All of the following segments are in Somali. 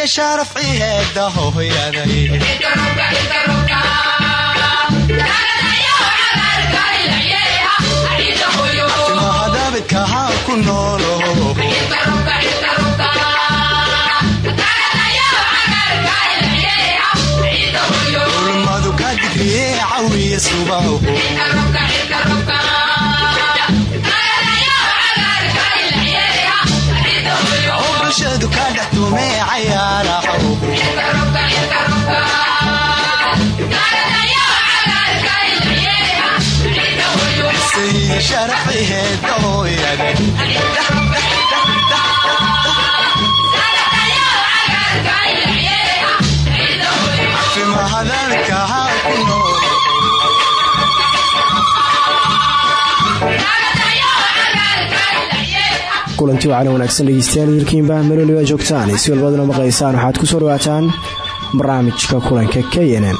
iyo sharafci heeda hooyaday ulmadu ka digriye cawiya subaho tumee kulanti wacan wanaagsan dhegeystayaal wiilkiinba meloliba joogtaan. Si walbaduna maqlaysaan waxaad ku soo dhawaataan barnaamijka kulanka k nn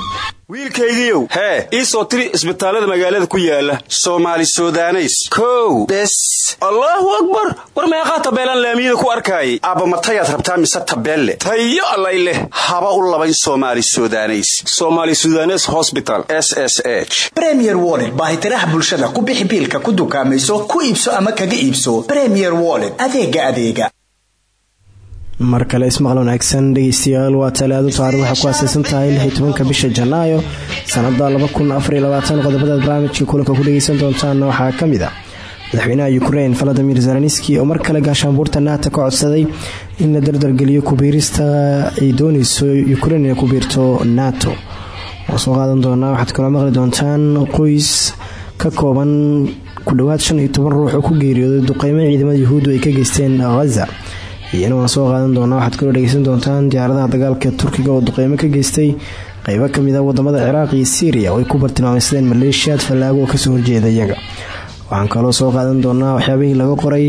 wiilkaygiiow hee ii soo tiri isbitaallada magaalada ku yaalla soomaali sudaneys. Kow. Bes. Allaahu akbar. War meeqaa tabeelaan laamiyada ku arkaayay abba matayaad rabtaa mise tabeelle tayo allay leh. Haba u labayn somaali sudaneys. Somaali sudanes hosbital s s h. Bremier woled baahitiraha bulshada ku bixi biilka ku dukaamayso ku iibso ama kaga iibso. Bremier woled adeega adeega mar kale ismaqal wanaagsan. Dhegeystayaal waa talaado taariikh ku aasaysan tahay lix tobanka bisha janaayo sanada qodobadaad barnaamijka kulanka ku dhegeysan doontaan waxaa ka mid ah madaxweynaha ukrein valadimir zelenski oo mar kale gaashaanbuurta naata ka codsaday in la dardargeliyo kubiirista ay dooneyso ukrein inay ku biirto nato waa soo qaadan doonaa waxaad kaloo maqli doontaan qoys ka kooban ku dhowaad shan ruux oo ku geeriyooday duqeymo ciidamada yuhuuddu ay ka geysteen ghaza iyana waan soo qaadan doonaa. Waxaad kaloo dhegeysan doontaan diyaaradaha dagaalka turkiga oo duqeymo ka geystay. Qeybo ka mid a ah waddamada ciraaq iyo syriya oo ay ku bartilmaameysadeen maleeshiyaad fallaago oo ka soo horjeeda iyaga. Waxaan kaloo soo qaadan doonaa waxyaabihii laga qoray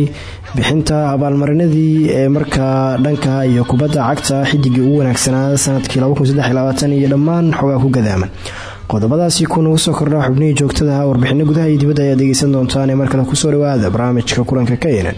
bixinta abaalmarinadii ee markaa dhanka iyo kubadda cagta xidigii ugu wanaagsanaa sannadkii iyo dhammaan xogaa ku gadaaman. Qodobadaasi kunagu soo kordha xubnihii joogtadaha warbixino gudaha iyo dibadda ayaad dhegeysan doontaan ee markale ku soo dhawaada barnaamijka kulanka ka yenan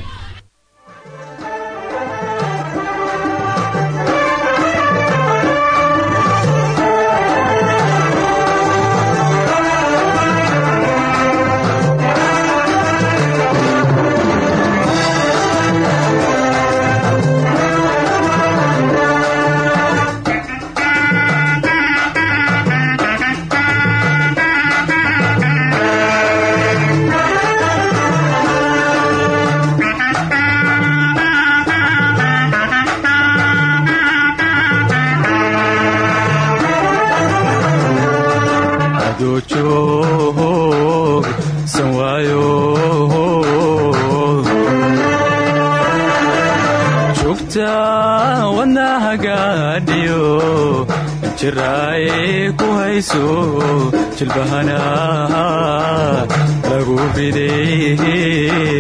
jilbahana lagu riday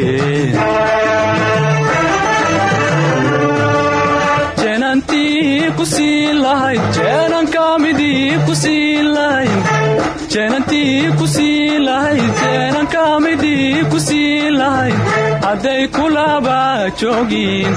jeenantii ku siin lahayd jeenankamidii ku siin lahayd jeenantii ku siin lahayd jeenankamidii ku siin lahayd hadday kulaba joogin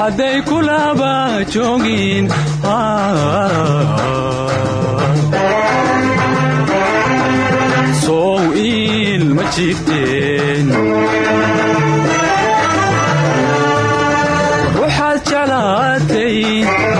hadday kulaba joogin sow ilma jiifteen jeclaatay oo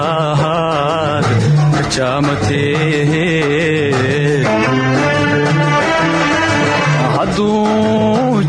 martaad kajaamateed hadduu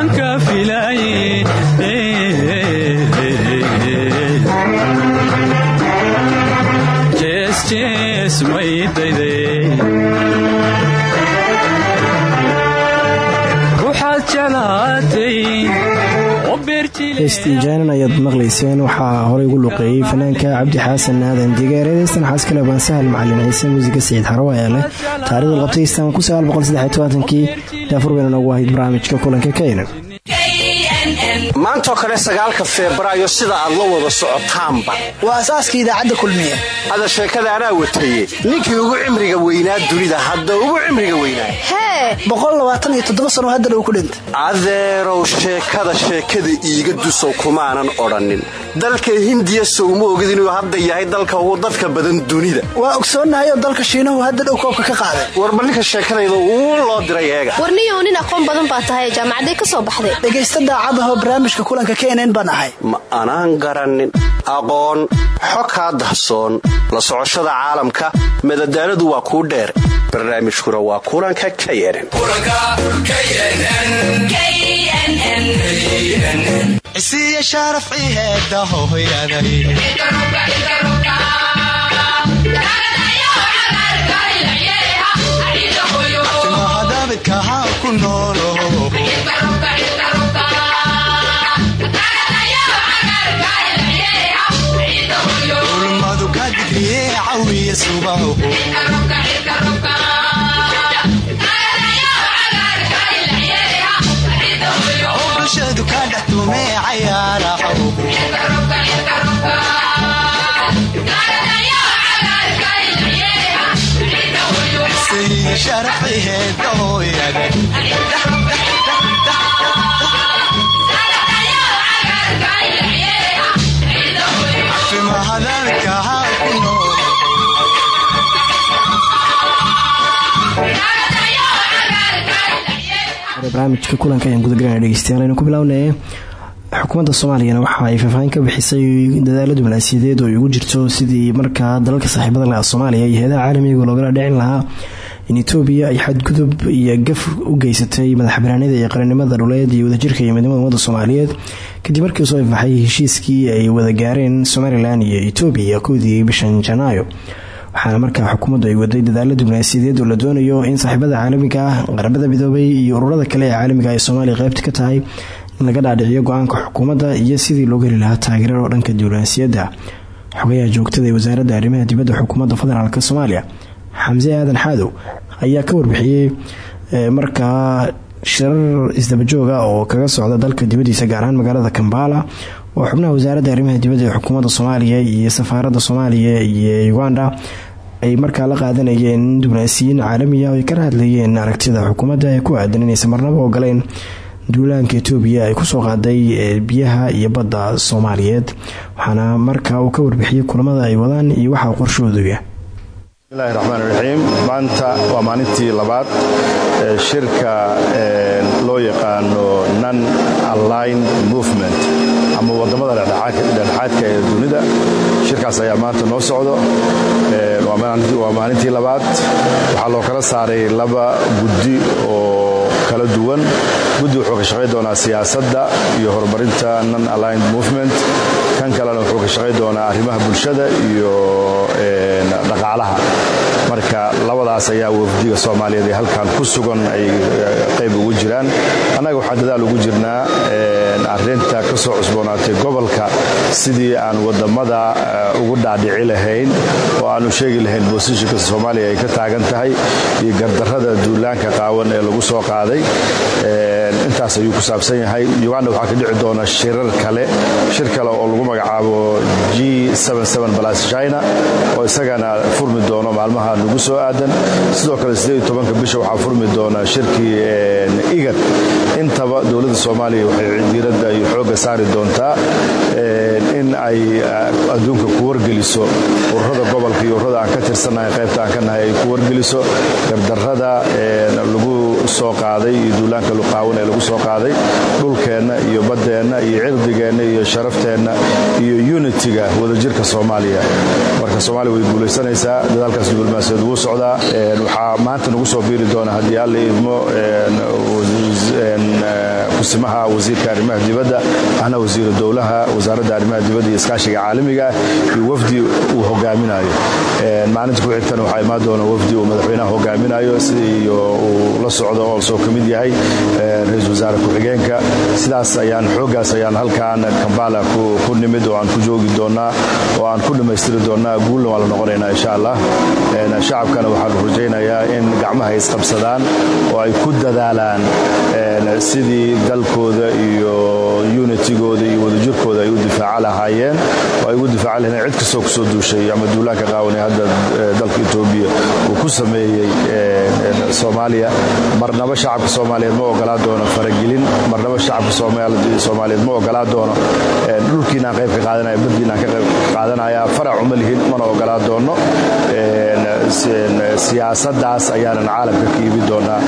Blanca Filha heestii jaanan ayaad maqlayseen. Waxaa horey ugu luqeeyey fanaanka cabdi xaasan aadan digeer heestan xaaskale baan sahal macalin ciise muusiga saciid xarawa ayaa leh. Taarikhda qabtay istaanku kii daafur bayna noogu barnaamijka kulanka keynan maantoo kale sagaalka febraayo sida aad la wada socotaanba. Waa asaaska idaacadda kulmiye. Hada sheekada anaa wataye ninkii ugu cimriga weynaa dunida hadda ugu cimriga weynaa. Hee! Sano haddana uu ku dhintay. Adeerow sheekada sheekada iiga dusow kumaanan odhannin. Dalka hindiya sowma ogid inuu hadda yahay dalka ugu dadka badan dunida. Waa ogsoonnahay oo dalka shiinahu hadda dhow koobka ka qaaday. Warba ninka sheekadayda uu loo diray eega. Warniyow nin aqoon badan baa tahay jaamacaday ka soo baxday. Dhegaysta daacadahoo barnaamijka kulanka knn baan ahay ma anaan garannin aqoon xo kaa dahsoon la socoshada caalamka madadaaladu waa kuu dheer barnaamijkuna waa kulanka knn isiya cawiya barnaamijka kulanka ayaan gudagalana dhegeystayaal aynu ku bilownay xukuumadda soomaaliyana waxa ay faahfaahin ka bixisay dadaalo diblomaasiyadeed oo ay ugu jirto sidii markaa dalalka saaxiibada laha soomaaliya iyo heedaha caalamiga loogala dhicin lahaa in etoobiya ay xadgudub iyo gaf u geysatay madaxbanaanida iyo qarannimada dhuleed iyo wadajirka iyo midnimada ummadda soomaaliyeed. Kadib markii soo ifaxay heshiiskii ay wada gaareen somalilan iyo etoobiya kowdii bishan janaayo waxaana markaa xukuumaddu ay waday dadaalo diblomaasiyadeed oo la doonayo in saaxiibada caalamiga ah qaramada midoobay iyo ururada kale ee caalamiga ay soomaaliya qaybta ka tahay in laga dhaadhiciyo go'aanka xukuumadda iyo sidii loogu heli lahaa taageerada oo dhanka diblomaasiyadda xogayaha joogtada ee wasaaradda arrimaha dibadda xukuumadda federaalk soomaaliya xamse aadan xaadow ayaa ka warbixiyey markaa shirar isdabajooga oo kaga socda dalka dibadiisa gaar ahaan magaalada kambala oo xubnaha wasaaradda arrimaha dibadda ee xukuumadda soomaaliya iyo safaaradda soomaaliya iyo uganda ay markaa la qaadanayeen diblomaasiyiin caalamiya oo ay kala hadlayeen aragtida xukuumadda ee ku aadan inaysan marnaba ogoleyn duulaanka etoobiya ay ku soo qaaday biyaha iyo badda soomaaliyeed. Waxaana markaa uu ka warbixiyey kulamada ay wadaan iyo waxaa qorshooduga bismillahi raxmaan raxiim maanta waa maalintii labaad shirka loo yaqaano non ama waddamada dhexdhexaadka ee dunida. Shirkaas ayaa maanta noo socdo. Waa maalintii labaad. Waxaa loo kala saaray laba guddi oo kala duwan. Guddi wuxuu ka shaqay doonaa siyaasadda iyo horumarinta non aligned movement. Kan kalena wuxuu ka shaqay doonaa arrimaha bulshada iyo dhaqaalaha marka labadaas ayaa wafdiga soomaaliyeed ee halkan ku sugan ay qayb ugu jiraan. Annaga waxaa dadaal ugu jirnaa arinta ka soo cusboonaatay gobolka sidii aan waddamada ugu dhaadhici lahayn oo aanu sheegi lahayn boosishinka soomaaliya ay ka taagan tahay iyo gardarrada duulaanka qaawan ee lagu soo qaaday. Intaas ayuu ku saabsan yahay. Uganda waxaa ka dhici doona shirar kale shir kale oo lagu magacaabo g china oo isagana furmi doono maalmaha nagu soo aadan. Sidoo kale bisha waxaa furmi doona shirkii igad intaba dowladda soomaaliya waxay diiradda iyo xoogga saari doontaa in ay adduunka ku wargeliso ururada gobolka iyo ururada aan ka tirsannahay qaybta aan ka nahay ay ku wargeliso gardarrada lagu soo qaaday iyo duulaanka luqaawan ee lagu soo qaaday dhulkeenna iyo baddeenna iyo cirdigeenna iyo sharafteenna iyo unitiga wadajirka soomaaliya. Marka soomaaliya way guulaysanaysaa dadaalkaas diblomaasiyaed wuu socdaa waxaa maanta nagu soo biiri doona haddii alla idmo kusimaha wasiirka arrimaha dibadda ahna wasiiru dowlaha wasaaradda arrimaha dibadda iyo iskaashiga caalamiga iyo wafdi uu hogaaminayo maalinta ku xigtana waxaa imaan wafdi uu madaxweynaha hogaaminayo iyo uu la socdo oolsoo ka mid yahay ra'iisul wasaare ku-xigeenka. Sidaas ayaan xooggaas ayaan halkaan kambala ku nimid oo aan ku joogi doonnaa oo aan ku dhammaystiri doonnaa guulna waa la noqonaynaa insha allah. Shacabkana waxaanu rajaynayaa in gacmaha isqabsadaan oo ay ku dadaalaan sidii dalkooda iyo unitigooda iyo wadajirkooda ay u difaaca oo ay ugu difaaca lahayen cid kastoo ku soo duushay ama duulaanka qaawanay hadda dalka etoobiya uu ku sameeyey soomaaliya marnaba shacabka soomaaliyeed ma ogolaa doono faragelin. Marnaba shacabka soomaaliyeed ma ogolaa doono dhulkiinaan qayb ka qaadanaya baddiinaan ka qayb qaadanaya farac uma lihin mana ogolaa doono. Siyaasadaas ayaanan caalamka ka doonaa.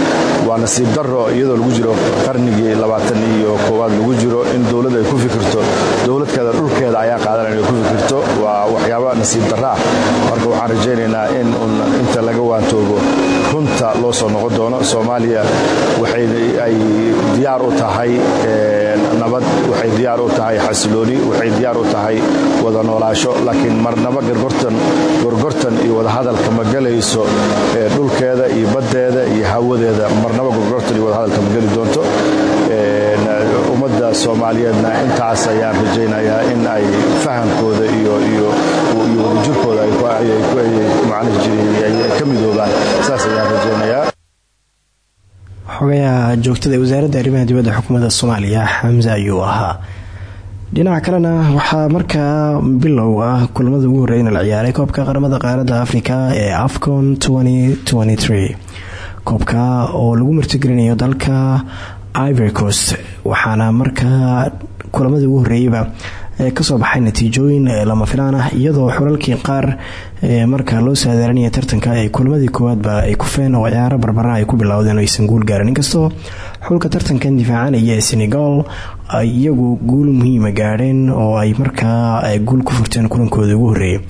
Waa nasiib daro iyadoo lagu jiro qarnigii labaatan iyo koowaad lagu jiro in dowlad ay ku fikirto dowladkeeda dhulkeeda ayaa qaadanaya ku fikirto. Waa waxyaaba nasiib daraa marka waxaan rajaynaynaa in inta laga waantoobo runta loo soo noqon doono. Soomaaliya waxay ay diyaar u tahay nabad waxay diyaar u tahay xasilooni waxay diyaar u tahay wada noolaasho laakiin marnaba gorgortan iyo wadahadalka ma gelayso dhulkeeda iyo baddeeda iyo hawadeeda marnaba gorgortan iyo wadahadalka ma geli doonto soomaaliyeedna intaas ayaan rajaynayaa in ay fahamkooda iyo wadajirkooda ka midoobaan. Saas ayaan rajaynayaa. Xogayaha joogtada ee wasaaradda arrimaha dibadda xukuumadda soomaaliya xamse ayuu ahaa. Dhinaca kalena waxaa markaa bilow ah kulamada ugu horreeyna la ciyaaray koobka qaramada qaaradda afrika ee afcon koobka oo lagu martigelinayo dalka ivory coast waxaana markaa kulamada ugu horreeyeyba ka soo baxay natiijooyin lama filaan ah iyadoo xulalkii qaar markaa loo saadaaranaya tartanka ay kulamadii koowaadba ay kufeen oo ciyaaro barbara ay ku bilowdeen oo aysan guul gaarin. Inkastoo xulka tartankan difaacanaya ee senegal iyagu guul muhiima gaadheen oo ay markaa guul ku furteen kulankooda ugu horreeyay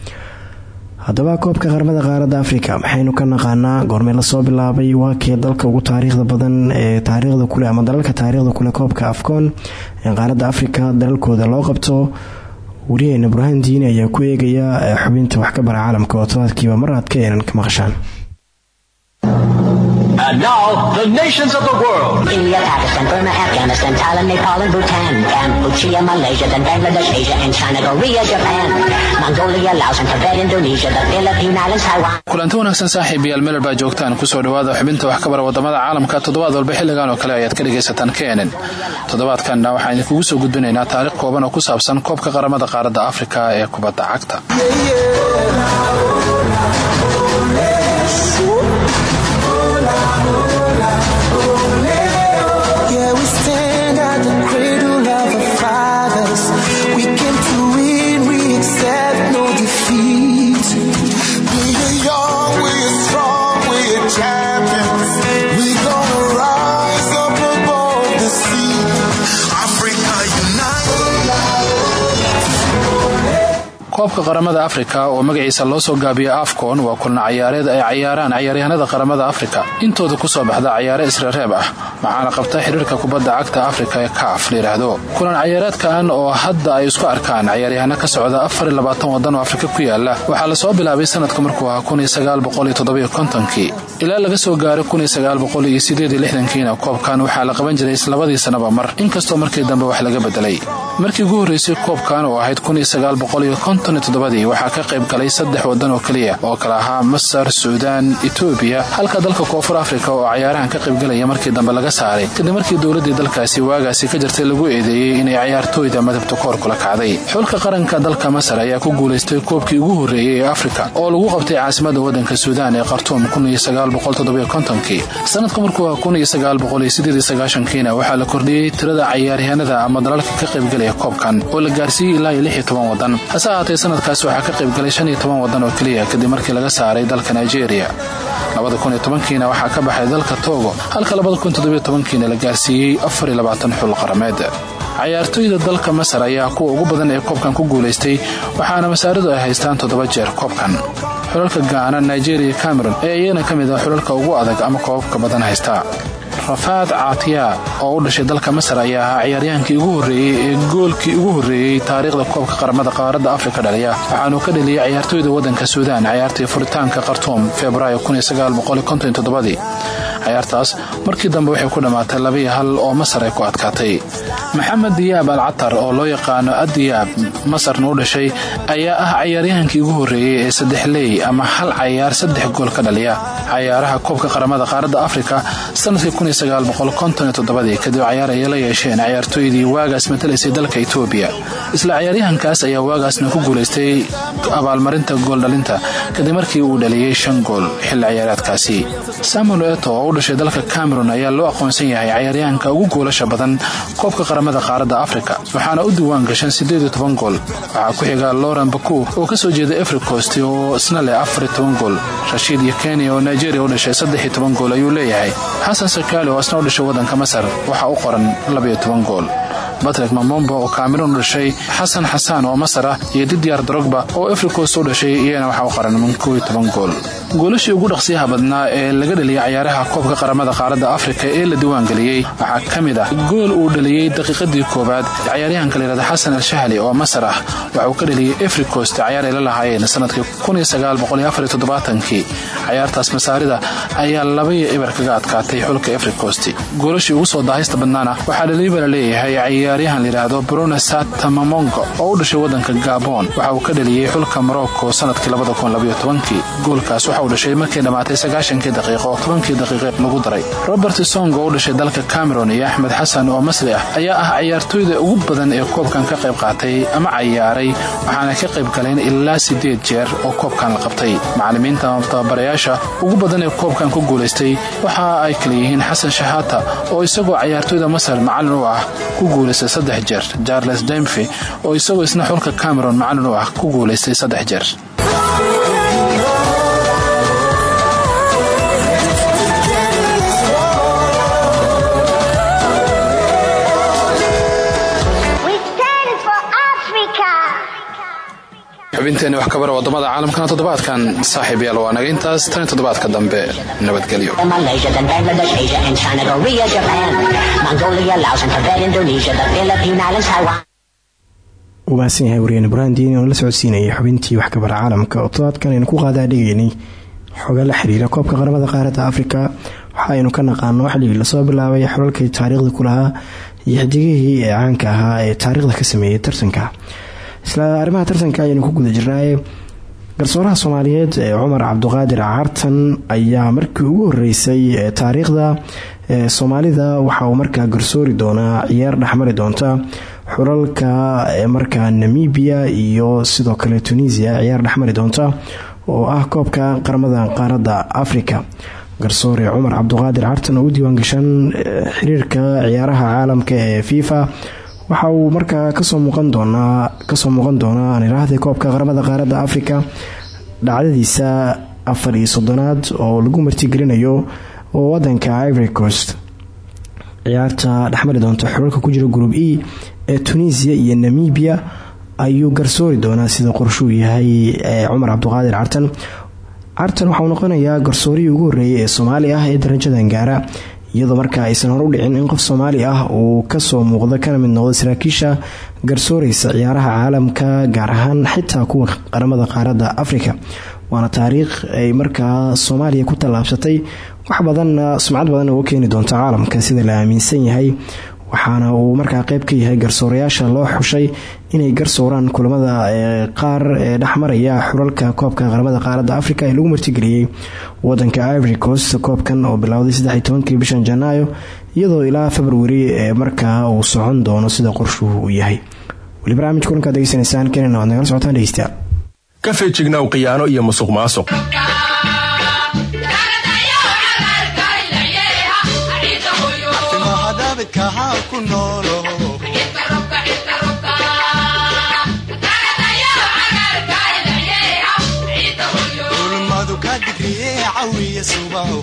haddaba koobka qaramada qaaradda afrika maxaynu ka naqaanaa goormee la soo bilaabay waa kee dalka ugu taariikhda badan ee taariikhda kule ama dalalka taariikhda kule koobka afcoon ee qaaradda afrika dalalkooda loo qabto wariyeena burhaan diini ayaa ku eegaya xubinta wax ka bara caalamka oo tobaadkiiba mar aad ka eenan ka maqashaan And now, the nations of the world. India, Pakistan, Burma, Afghanistan, Thailand, Nepal, and Bhutan, Cambodia, Malaysia, then Bangladesh, Asia, and China, Korea, Japan, Mongolia, Laos, and Tibet, Indonesia, the Philippine Islands, Taiwan. kulanti wanaagsan saaxiibayaal meler baa joogtaan ku soo dhawaada xubinta wax ka bara waddamada caalamka. Toddobaad walba xilligan oo kale ayaad ka dhegaysataan kenen toddobaadkanna waxaan idinkugu soo gudbinaynaa taariikh kooban oo ku saabsan koobka qaramada qaaradda afrika ee kubadda cagta koobka qaramada afrika oo magaciisa loo soo gaabiya afcon waa kulna ciyaareed ay cayaaraan ciyaaryahanada qaramada afrika. Intooda ku soo baxda ciyaare isreereeb ah waxaana qabta xiriirka kubadda cagta afrika ee kaaf layidhaahdo kulan ciyaareedkan oo hadda ay isku arkaan ciyaaryahano ka socda wadan oo afrika ku yaalla waxaa la soo bilaabay sanadka markuu ahaa kii ilaa laga soo gaaray kiina koobkan waxaa la qaban jiray islabadii sanaba mar inkastoo markii dambe wax laga bedelay. Markii ugu horreysay koobkan oo ahayd waxaa ka qayb galay saddex wadan oo keliya oo kale ahaa masar suudaan etoobiya halka dalka koonfur afrika oo cayaarahan ka qaybgalaya markii dambe laga saaray. Kadib markii dowladii dalkaasi waagaasi ka jirtay lagu eedeeyey inay cayaartooyda madabta koor kula kacday xulka qaranka dalka masar ayaa ku guulaystay koobkii ugu horreeyey ee afrika oo lagu qabtay caasimada wadanka suudaan ee khartuum sanadka markuu kiina waxaa la kordhiyey tirada cayaaryahanada ama dalalka ka qaybgalaya koobkan oo la gaarsiiyey ilaa wadan hase ahaatee sanadkaas waxaa ka qaybgalay wadan oo keliya kadib markii laga saaray dalka nigeria kiina waxaa ka baxay dalka togo. Halka kiina la gaarsiiyey xul qarameed. Cayaartooyda dalka masar ayaa kuwa ugu badan ee koobkan ku guulaystay waxaana masaaradu ay haystaan toddoba jeer koobkan. Xulalka gaana nigeria cameron ee iyana ka mid ah xulalka ugu adag ama koobabka badan haysta rafaad caatiya oo u dhashay dalka masar ayaa ahaa ciyaaryahankii ugu horreeyey ee goolkii ugu horreeyey taariikhda koobka qaramada qaaradda afrika dhaliya waxaanuu ka dhaliyay ciyaartooyda waddanka suudaan ciyaartii furitaanka khartuum februaayo ciyaartaas. Markii dambe waxay ku dhammaatay labiyo hal oo masar ay ku adkaatay. Maxamed diyaab al catar oo loo yaqaano addiyaab masarna u dhashay ayaa ah cayaaryahankii ugu horreeyey ee saddexley ama hal cayaar saddex gool ka dhaliya. Cayaaraha koobka qaramada qaaradda afrika sannadkii kadib cayaar ayay la yeesheen ciyaartooydii waagaas matalaysay dalka etoobiya isla ciyaaryahankaas ayaa waagaasna ku guulaystay abaalmarinta gooldhalinta kadib markii uu dhaliyey shan gool xilli ciyaareedkaasi samuel eto u dhashay dalka cameron ayaa loo aqoonsan yahay cayaaryahanka ugu goolasha badan koobka qaramada qaaradda afrika waxaana u diiwaan gashan gool. Waxaa ku xiga loran baku oo ka soo jeeda efricost oo isna leh gool rashiid iyo kenya oo nigeria u dhashay gool ayuu leeyahay. Xasan sakaali oo isna u dhashay waddanka masar waxaa u qoran gool. Batrik mamombo oo kameruun u dhashay xasan xasaan oo masar ah iyo didyar drogba oo efricost u dhashay iyana waxaa u qoran gool goolashii ugu dhaqsiyaha badnaa ee laga dhaliyay cayaaraha koobka qaramada qaaradda afrika ee la diiwaangeliyey waxaa ka mid ah gool uu dhaliyey daqiiqadii koowaad cayaaryahanka layihahda xasan al shahli oo masar ah. Waxa uu ka dhaliyey efricost cayaar ay la lahaayeen sannadkii kii cayaartaas masaarida ayaa labaiyo eber kaga adkaatay xulka efricost goolashii ugu soo daahista badnaana waxaa dhaliiba la leeyahay cayaaryahan layidhaahdo brune satamamongo oo u dhashay waddanka gabon. Waxa uu ka dhaliyey xulka morocco sannadkii goolkaas waxa uu dhashay markay dhammaatay sagaashankii daqiiqo tobankii daqiiqe lagu daray. Robert song oo u dhashay dalka cameron iyo axmed xasan oo masri ah ayaa ah cayaartooyda ugu badan ee koobkan ka qayb qaatay ama cayaaray waxaana ka qayb galeen ilaa sideed jeer oo koobkan la qabtay. Macallimiinta tababarayaasha ugu badan ee koobkan ku guulaystay waxa ay kala yihiin xasan shahaata oo isagoo cayaartooyda masar macallin u ah ku guulaystay saddex jeer. Charles demfi oo isagoo isna xulka cameron macallin u ah ku guulaystay saddex jeer xubinteeni wax kabara waddamada caalamkana toddobaadkan saaxiib yaal waa naga intaas. Tan toddobaadka dambe nabadgelyo. U mahadsan yahay wariyeen oo la socodsiinayay xubintii wax kabara caalamka. Oo todobaadkan aynu ku qaadaadhigaynay xoga la xiriira koobka qaramada qaaradda afrika. Waxa aynu ka naqaano xilligii la soo bilaabay xulalkii taariikhda ku lahaa iyo xidigihii ee caanka ahaa ee taariikhda ka sameeyey tartanka isla arrimaha tartanka ayaynu ku guda jirnaaye garsooraha soomaaliyeed ee cumar cabduqaadir cartan ayaa markii ugu horeysay taariikhda soomaalida waxa uu markaa garsoori doonaa ciyaar dhexmari doonta xulalka markaa namibia iyo sidoo kale tunisia ciyaar dhexmari doonta oo ah koobka qaramada qaaradda africa garsoore cumar cabduqaadir cartan oo u diiwaangashan xiriirka ciyaaraha caalamka ee fifa waxa uu markaa ka soo muuqan doonaa ka soo muuqan doonaa aan iraahday koobka qaramada qaaradda africa dhacdadiisa afar iyo soddonaad oo lagu martigelinayo wadanka ivory coast. Ciyaarta dhexmari doonta xulalka ku jira group e ee tunisia iyo namibia ayuu garsoori doonaa sida qorshuu yahay cumar cabduqaadir cartan cartan waxauu noqonayaa garsoorihii ugu horeeyay ee soomaali ah ee darajadan gaara iyadoo markaa aysan hor u dhicin in qof soomaali ah uu ka soo muuqdo kana mid noqdo saraakiisha garsooreysa ciyaaraha caalamka gaar ahaan xitaa kuwa qaramada qaaradda africa waana taariikh ay markaa soomaaliya ku tallaabsatay. Wax badanna sumcad badan uga keeni doonta caalamka sida la aaminsan yahay waxaana uu markaa qeyb ka yahay garsoorayaasha loo xushay inay garsooraan kulamada qaar ee dhexmaraya xulalka koobka qaramada qaaradda africa ee lagu martigeliyey wadanka ivory coast koobkan oo bilowday saddex tobankii bishan janaayo iyadoo ilaa februari ee markaa uu socon doono sida qorshuhu uu yahay. Weli barnaamij kulankaad degeysanaysaan keenana waad nagala socotaan dhegeystayaal. Ka feejignaw khiyaano iyo musuq maasuq kaha ku noolo ulmadu ka digriye cawiya subaho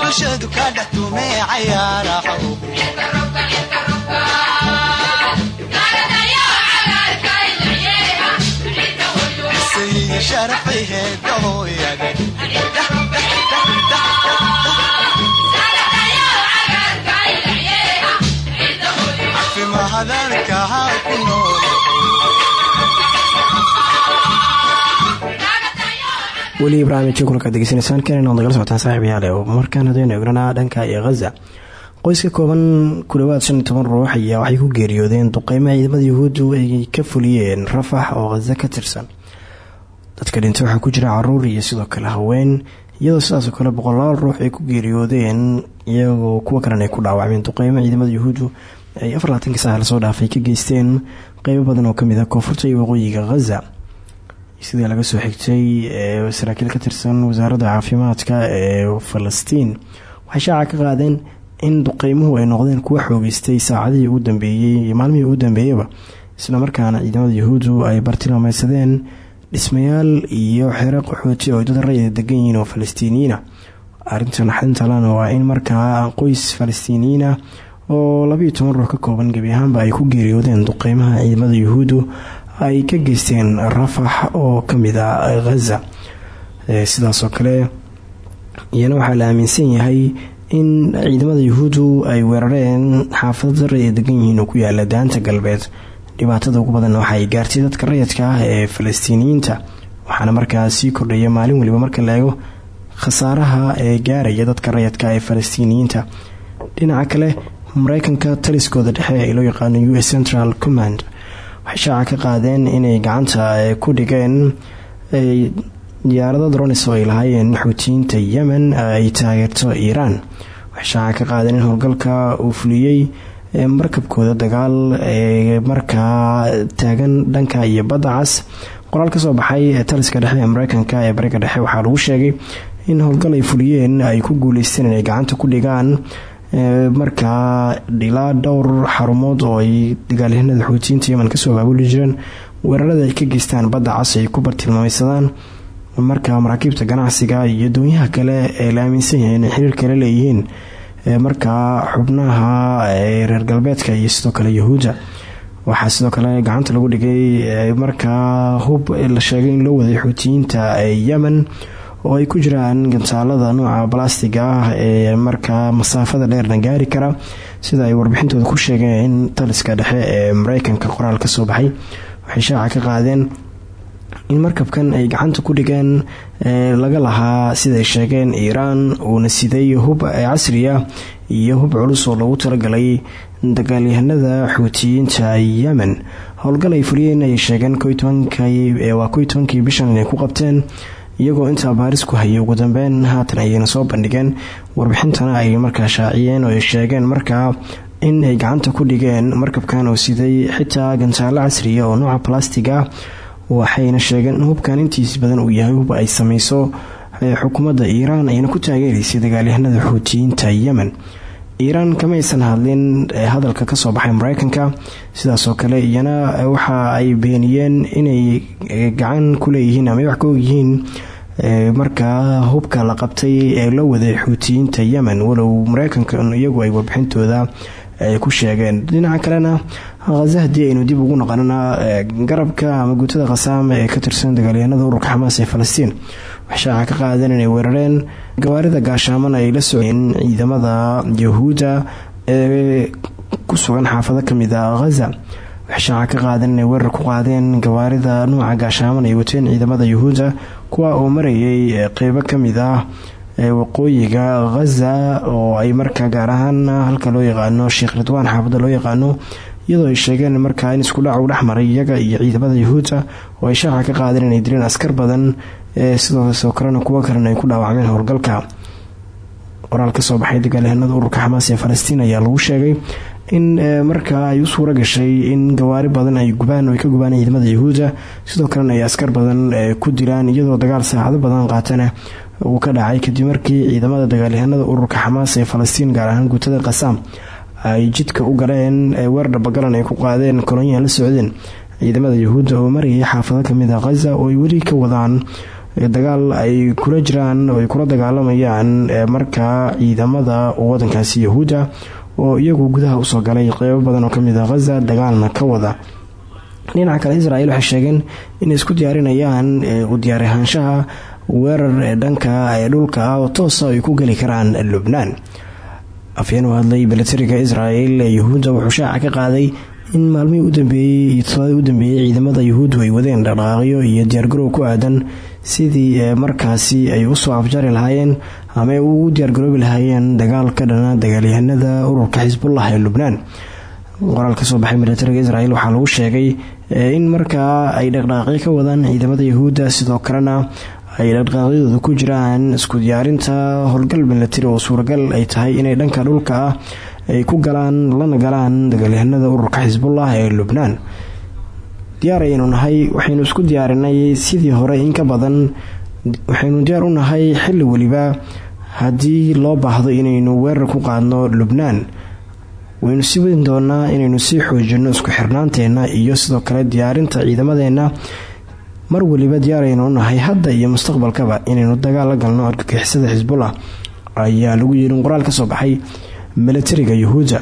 bulshadu ka dhextume cayaaraha weli barnaamijka kulankaad degeysanaysaan keenan nagala socotaan oo markaan hadaynu egnanaa dhanka iyo khaza qoys ka kooban ku dhawaad shan ruux ayaa waxay ku geeriyoodeen duqeymaha ciidamada yuhuuddu ay ka fuliyeen rafax oo khaza ka tirsan dadka dhintay waxaa ku jira carruur iyo sidoo kale haween iyadoo sidaasoo kale boqolaal ruux ay ku geeriyoodeen iyagoo kuwa kalena ay ku dhaawacmeen duqeymaha ciidamada yuhuuddu ay afar labaatanki saac la soo dhaafay ka geysteen. Qeybo badan oo ka mid ah koonfurta iyo waqooyiga khaza sidii laga soo xigtay saraakiil ka tirsan wasaaradda caafimaadka ee falastiin? Waxay shaaca ka qaadeen in duqeymuhu ay noqdeen kuwa xoogeystay saacadihii ugu dambeeyey iyo maalmihii ugu dambeeyaba islamarkaana ciidamada yahuuddu ay bartilmaameysadeen dhismayaal iyo xero qaxooti oo dad rayida degan yihiin oo falastiiniyiina. Arrintan xintalana waa in markaa qoys falastiiniyiina oo labayo toban ruux ka kooban gebi ahaanba ay ku geeriyoodeen duqeymaha ciidamada yuhuuddu ay ka geysteen rafax oo ka mid ah ghaza sidaasoo kale iyana waxaa la aaminsan yahay in ciidamada yuhuuddu ay weerareen xaafado dara ay degan yihiin oo ku yaalla daanta galbeed dhibaatada ugu badan waxaay gaartay dadka rayadka ah ee falastiiniyiinta waxaana markaa sii kordhaya maalin waliba marka la eego khasaaraha ee gaaraya dadka rayadka ee falastiiniyiinta. Dhinaca kale mareykanka taliskooda dhexe ee loo yaqaano u s central command waxay shaaca ka qaadeen inay gacanta ku dhigeen diyaarado dronis oo ay lahaayeen xuutiyiinta yemen ay taageerto iiraan waxay shaaca ka qaadeen in howlgalka uu fuliyey markabkooda dagaal ee markaa taagan dhanka iyo badda cas qoraal ka soo baxay taliska dhexe ee mareykanka ee bariga dhexe waxaa lagu sheegay in howlgal ay fuliyeen ay ku guuleysteen inay gacanta ku dhigaan markaa ilaa dhowr xarumood oo ay dagaalyahanada xuutiyiinta yemen ka soo abaabuli jireen weerarada ay ka geystaan badda cas ay ku bartilmaameysadaan markaa maraakiibta ganacsiga iyo doonyaha kale ee la aaminsan yahay inay xiriir kale leeyihiin markaa xubnaha reer galbeedka iyo sidoo kale yahuudda waxaa sidoo kale gacanta lagu dhigay markaa hub la sheegay in loo waday xuutiyiinta yemen oo ay ku jiraan gantaalada nuuca balastiga ah ee markaa masaafada dheerna gaari kara. Sida ay warbixintooda ku sheegeen in taliska dhexe ee mareykanka qoraal ka soo baxay waxay shaaca ka qaadeen in markabkan ay gacanta ku dhigeen laga lahaa siday sheegeen iiraan uuna siday hub casriya iyo hub culus oo loogu talagalay dagaalyahanada xuutiyiinta yemen. Howlgal ay fuliyeen ay sheegeen waa koy bishan inay ku qabteen iyagoo intaa baaris ku hayay. Ugu dambeyn haatan ayayna soo bandhigeen. Warbixintana ay markaa shaaciyeen oo ay sheegeen markaa in ay gacanta ku dhigeen markabkan oo siday xitaa gantaalo casriya oo nooca balastiga waxayna sheegeen in hubkan intiis badan uu yahay hub ay sameyso xukuumadda iiraan ayna ku taageeraysay dagaalyahanada xuutiyiinta yemen. Iiraan kamaysan hadlin hadalka ka soo baxay mareykanka sidaasoo kale iyana waxa ay beeniyeen inay gacan ku leeyihiin ama wax ka ogyihiin markaa hubka la qabtay ee la waday xuutiyiinta yemen. Walow mareykanka iyagu ay warbixintooda ku sheegeen. Dhinaca kalena khaza haddii aynu dib ugu noqonana garabka ama guutada khasaam ee ka tirsan dagaalyahanada ururka xamaas ee falastiin. Waxshaaca ka qaadeen inay weerareen gawaarida gaashaaman ay la soceen ciidamada yahuudda ee ku sugan xaafado ka mid a khaza ka qaadeen inay weerar ku qaadeen gawaarida nuuca gaashaaman ay wateen ciidamada yahuudda kuwa oo marayay qeybo ka mid ah waqooyiga khaza oo ay markaa gaar ahaan halka loo yaqaano sheekh ridwaan xaafada loo yaqaano iyadoo ay sheegeen markaa in isku dhac u dhexmaray iyaga iyo ciidamada yahuudda oo ay shaaca ka qaadeen inay dileen askar badan sidoosoo kalena kuwo kalena ay ku dhaawacmeen howlgalka. Qoraal ka soo baxay dagaalyahanada ururka xamaas ee falastiin ayaa lagu sheegay in markaa ay u suura gashay in gawaari badan ay gubaan oo ay ka gubaan ciidamada yahuudda sidoo kalena ay askar badan ku dilaan iyadoo dagaal saacado badan qaatana uu ka dhacay kadib markii ciidamada dagaalyahanada ururka xamaas ee falastiin gaar ahaan guutada qasaam ay jidka u galeen weer dhabagalan ay ku qaadeen kolonyaha la socdeen. Ciidamada yahuudda oo marayay xaafado ka mid a khaza oo ay weli ka wadaan dagaal ay kula jiraan oo ay kula dagaalamayaan markaa ciidamada wadankaasi yahuudda oo iyagu gudaha u soo galay qeybo badan oo ka mid a khaza dagaalna ka wada. Dhinaca kale israel waxay sheegeen inay isku diyaarinayaan u diyaarahaanshaha weerar ee dhanka ee dhulka ah oo toosa ay ku geli karaan lubnaan. Afyeen hadlay milatariga israel ee yuhuudda wuxuu shaaca ka qaaday in maalmihii u dambeeyey iyo u dambeeyey ciidamada yuhuuddu ay wadeen dhaqdhaqaaqyo iyo diyaargarow ku aadan. Sidii markaasi ay u soo afjari lahaayeen ama ay ugu diyaargaroobi lahaayeen dagaal ka dhana dagaalyahanada ururka xisbullah ee lubnaan. Qoraal ka soo baxay milatariga israel waxaa lagu sheegay in markaa ay dhaqdhaqaaqyo ka wadaan ciidamada yuhuudda sidoo kalena ay dhaqdhaqaaqyadooda ku jiraan isku diyaarinta howlgal milatari oo suuragal ay tahay inay dhanka dhulka ah ay ku galaan lana galaan dagaalyahanada ururka xisbullah ee lubnaan. Diyaar ayaynu nahay waxaynu isku diyaarinay sidii hore in ka badan waxaynu diyaar u nahay xilli weliba haddii loo baahdo inaynu weerar ku qaadno lubnaan. Waynu sii wadin doonaa inaynu sii xoojino isku xirnaanteena iyo sidoo kale diyaarinta ciidamadeenna mar weliba diyaaraynu nahay hadda iyo mustaqbalkaba inaynu dagaal la galno argagixisada xisbullah ayaa lagu yeerin qoraal ka soo baxay milatariga yuhuudda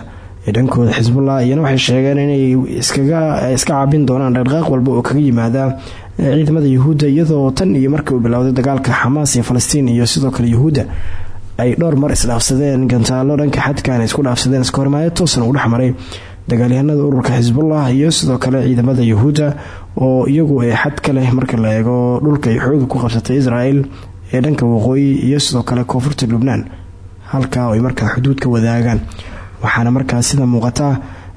ee dhankooda xisbullah iyana waxay sheegeen inay iska caabin doonaan dhaqdhaqaaq walba oo kaga yimaada ciidamada yuhuudda iyadoo tan iyo markii uu bilowday dagaalka xamaas iyo falastiin iyo sidoo kale yuhuudda ay dhowr mar isdhaafsadeen. Gantaalo dhanka xadkan isku dhaafsadeen iska toosan uu dhexmaray dagaalyahanada ururka xisbullah iyo sidoo kale ciidamada yuhuudda oo iyagu ee xad ka leh marka la eego dhulka ay xooga ku qabsatay israel ee dhanka waqooyi iyo sidoo kale koonfurta lubnaan halkaa ay markaa xuduud ka wadaagaan. Waxaana markaa sida muuqata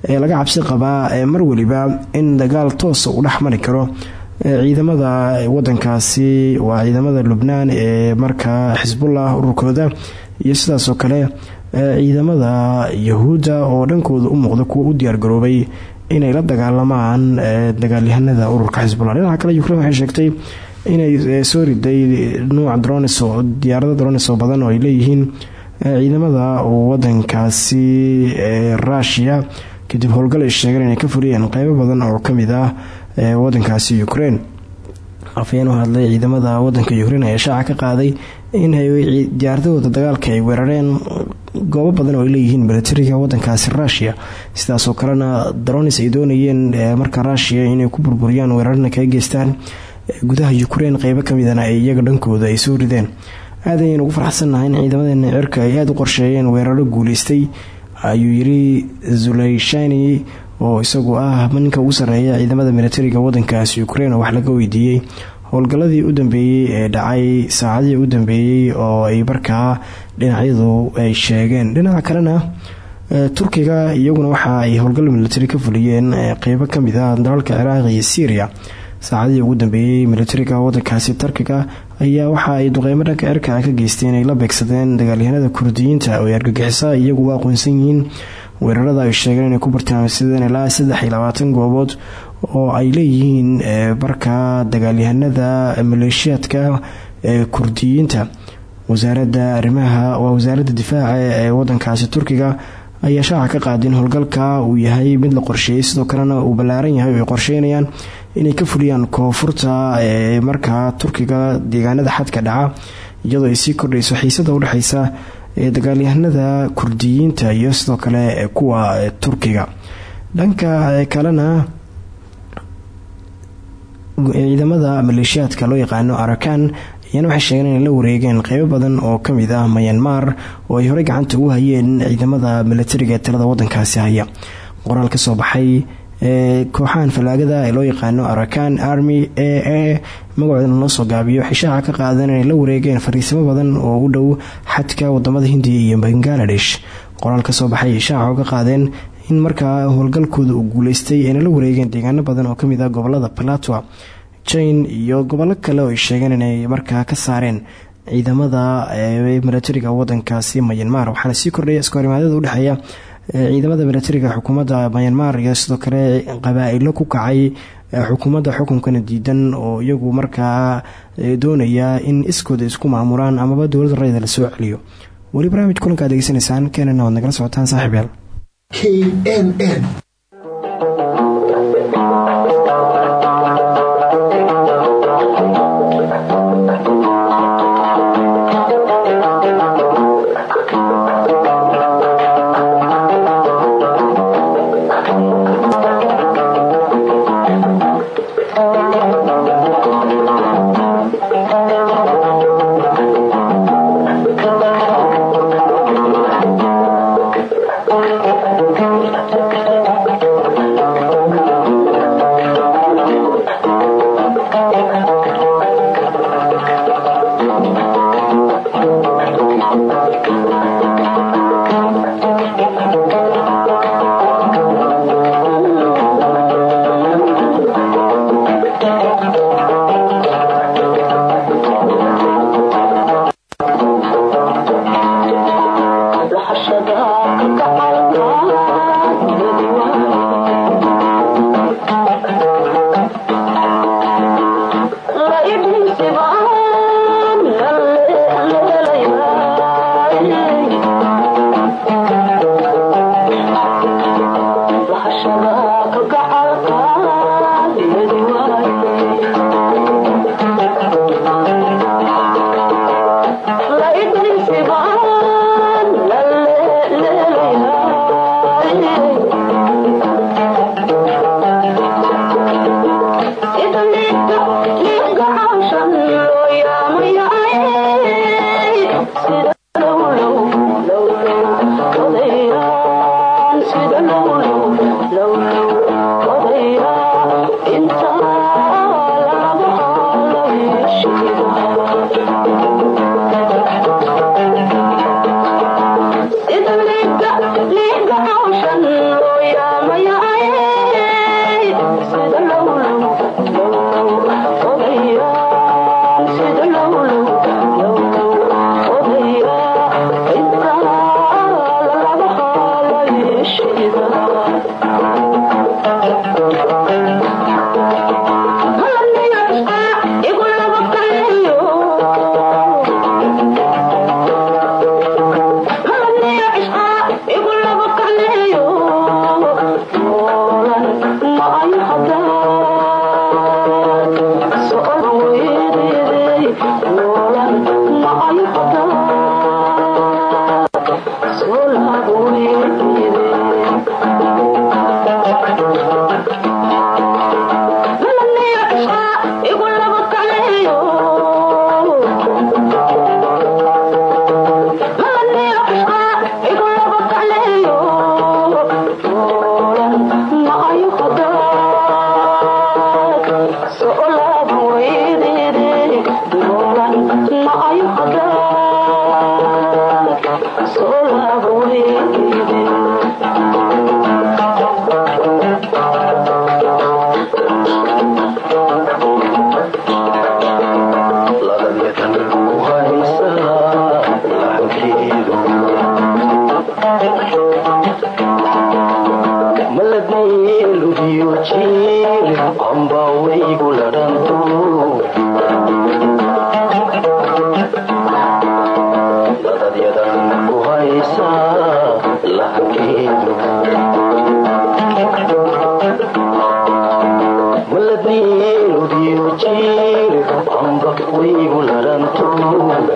ee laga cabsi qabaa ee mar weliba in dagaal toosa uu dhex mari karo ciidamada wadankaasi waa ciidamada lubnaan ee markaa xisbullah ururkooda iyo sidaasoo kale ciidamada yahuudda oo dhankooda u muuqda kuwa u diyaargaroobay inay la dagaalamaan dagaalyahanada ururka xisbullah dhinaca kale ukrein waxay sheegtay inay soo riday nuuca drones oo diyaarada drones oo badan oo ay leeyihiin ciidamada wadankaasi ee rushia kadib howlgal ay sheegeen inay ka fuliyeen qeybo badan oo ka mid ah wadankaasi ukraine. Afayeen hadlay ciidamada wadanka ukraine ayaa shaaca ka qaaday in diyaaradahooda dagaalka ay weerareen goobo badan oo ay leeyihiin milatariga wadankaasi rushia sidaasoo kalena dronis ay doonayeen marka rushia inay ku burburiyaan weerarna kaga geystaan. Gudaha ukraine qeybo kamidana ay iyaga dhankooda ay soo rideen. Aad ayaynu ugu farxsannahay in ciidamadeena cirka ay aada u qorsheeyeen weeraro guuleystay ayuu yiri zuleyshani oo isagu ah ninka ugu sarreeya ciidamada milatariga wadankaasi ukraine oo wax laga weydiiyey. Howlgalladii u dambeeyey ee dhacay saacadihii u dambeeyey oo ay markaa dhinacyadu ay sheegeen. Dhinaca kalena turkiga iyaguna waxa ay howlgal milatari ka fuliyeen qeybo ka mid ah dalalka ciraaq iyo syria. Saacadihii ugu dambeeyey milatariga wadankaasi turkiga ayaa waxa ay duqeymo dhanka cirka ka geysteen ay la beegsadeen dagaalyahanada kurdiyiinta oo argagixisa iyagu u aqoonsan yihiin. Weerarada ay sheegeen inay ku bartilmaameysadeen ilaa saddex iyo labaatan goobood oo ay leeyihiin markaa dagaalyahanada maleeshiyaadka ee kurdiyiinta wasaaradda arrimaha waa wasaaradda difaaca ee wadankaasi turkiga ayaa shaaca ka qaadeen howlgalka uu yahay mid la qorsheeyey sidoo kalena uu ballaaran yahay oo ay qorsheynayaan inay ka fuliyaan koonfurta ee markaa turkiga deegaanada xadka dhaca iyadoo ay sii kordhayso xiisada udhexeysa ee dagaalyahanada kurdiyiinta iyo sidoo kale kuwa turkiga. Dhanka kalena ciidamada maleeshiyaadka loo yaqaano arakan ayaana waxay sheegeen inay la wareegeen qeybo badan oo ka mid ah mayanmar oo ay horey gacanta ugu hayeen ciidamada milatariga ee talada wadankaasi haya. Qoraal ka soo baxay kooxahan fallaagada ee loo yaqaano arakan army a a magacoodana loo soo gaabiyo waxay shaaca ka qaadeen inay la wareegeen fariisimo badan oo u dhow xadka waddamada hindiya iyo bangaladesh qoraal ka soo baxay ay shaaca uga qaadeen in markaa howlgalkooda uu guuleystay ayna la wareegeen deegaano badan oo ka mid ah gobollada platua jine iyo gobollo kale oo ay sheegeen inay markaa ka saareen ciidamada milatariga wadankaasi mayanmar waxaana sii kordhaya iskahorimaadada udhexeeya ciidamada milatariga xukuumadda mayanmar iyo sidoo kale qabaa-ilo ku kacay xukuumadda xukunkana diidan oo iyagu markaa doonaya in iskooda isku maamulaan amaba dowladda rayda la soo celiyo. Weli barnaamij kulanka ad keenana waad socotaan saaxiib yaal